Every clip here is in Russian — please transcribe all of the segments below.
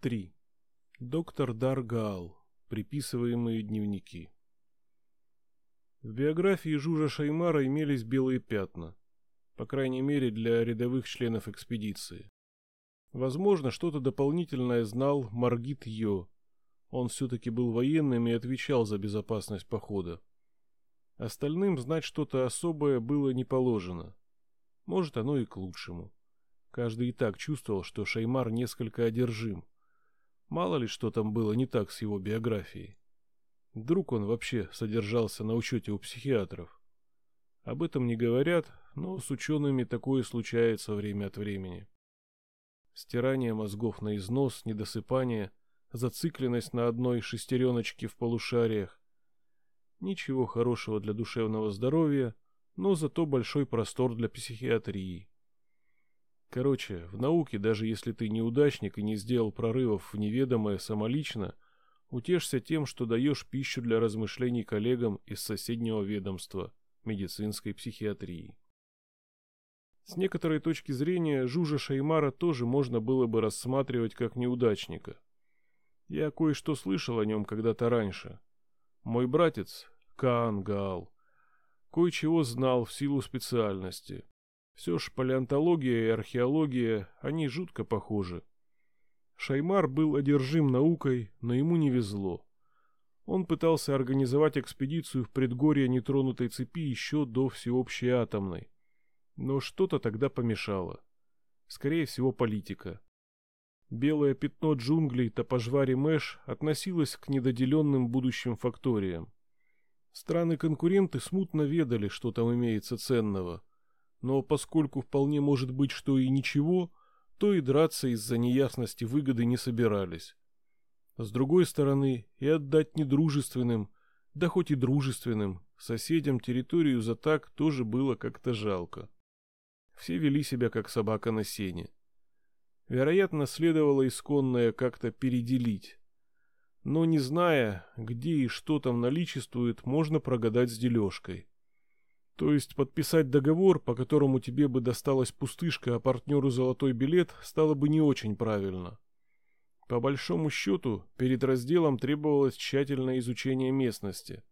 3. Доктор Даргал. Приписываемые дневники. В биографии Жужа Шаймара имелись белые пятна, по крайней мере для рядовых членов экспедиции. Возможно, что-то дополнительное знал Маргит Йо. Он все-таки был военным и отвечал за безопасность похода. Остальным знать что-то особое было не положено. Может, оно и к лучшему. Каждый и так чувствовал, что Шаймар несколько одержим – Мало ли что там было не так с его биографией. Вдруг он вообще содержался на учете у психиатров. Об этом не говорят, но с учеными такое случается время от времени. Стирание мозгов на износ, недосыпание, зацикленность на одной шестереночке в полушариях. Ничего хорошего для душевного здоровья, но зато большой простор для психиатрии. Короче, в науке, даже если ты неудачник и не сделал прорывов в неведомое самолично, утешься тем, что даешь пищу для размышлений коллегам из соседнего ведомства медицинской психиатрии. С некоторой точки зрения Жужа Шаймара тоже можно было бы рассматривать как неудачника. Я кое-что слышал о нем когда-то раньше. Мой братец, Каан кое-чего знал в силу специальности. Все ж палеонтология и археология, они жутко похожи. Шаймар был одержим наукой, но ему не везло. Он пытался организовать экспедицию в предгорье нетронутой цепи еще до всеобщей атомной. Но что-то тогда помешало. Скорее всего, политика. Белое пятно джунглей Топожвари Мэш относилось к недоделенным будущим факториям. Страны-конкуренты смутно ведали, что там имеется ценного – но поскольку вполне может быть, что и ничего, то и драться из-за неясности выгоды не собирались. С другой стороны, и отдать недружественным, да хоть и дружественным, соседям территорию за так тоже было как-то жалко. Все вели себя как собака на сене. Вероятно, следовало исконное как-то переделить. Но не зная, где и что там наличествует, можно прогадать с дележкой. То есть подписать договор, по которому тебе бы досталась пустышка, а партнеру золотой билет, стало бы не очень правильно. По большому счету, перед разделом требовалось тщательное изучение местности.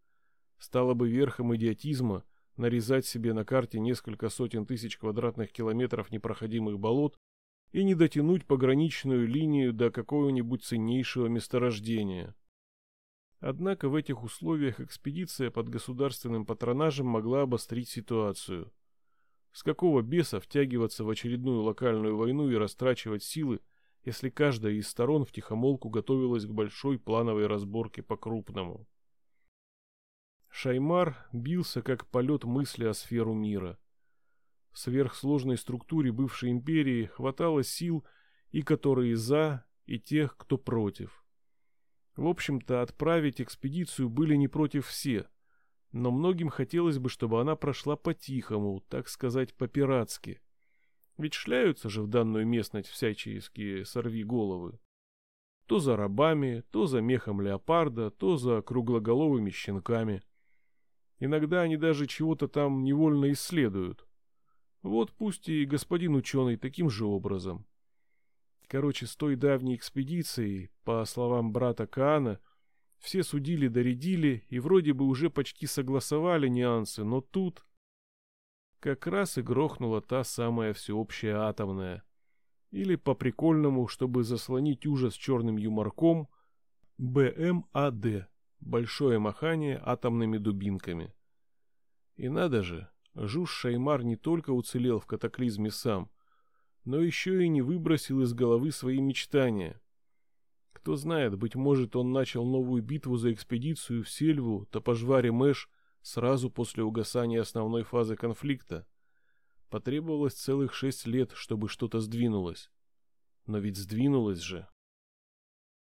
Стало бы верхом идиотизма нарезать себе на карте несколько сотен тысяч квадратных километров непроходимых болот и не дотянуть пограничную линию до какого-нибудь ценнейшего месторождения. Однако в этих условиях экспедиция под государственным патронажем могла обострить ситуацию. С какого беса втягиваться в очередную локальную войну и растрачивать силы, если каждая из сторон втихомолку готовилась к большой плановой разборке по-крупному? Шаймар бился как полет мысли о сферу мира. В сверхсложной структуре бывшей империи хватало сил и которые за, и тех, кто против. В общем-то, отправить экспедицию были не против все, но многим хотелось бы, чтобы она прошла по-тихому, так сказать, по-пиратски. Ведь шляются же в данную местность всяческие сорви-головы. То за рабами, то за мехом леопарда, то за круглоголовыми щенками. Иногда они даже чего-то там невольно исследуют. Вот пусть и господин ученый таким же образом. Короче, с той давней экспедицией, по словам брата Каана, все судили доредили и вроде бы уже почти согласовали нюансы, но тут как раз и грохнула та самая всеобщая атомная. Или по-прикольному, чтобы заслонить ужас черным юморком, БМАД – большое махание атомными дубинками. И надо же, Жуж Шаймар не только уцелел в катаклизме сам – но еще и не выбросил из головы свои мечтания. Кто знает, быть может, он начал новую битву за экспедицию в Сельву, Топожваре Мэш сразу после угасания основной фазы конфликта. Потребовалось целых шесть лет, чтобы что-то сдвинулось. Но ведь сдвинулось же.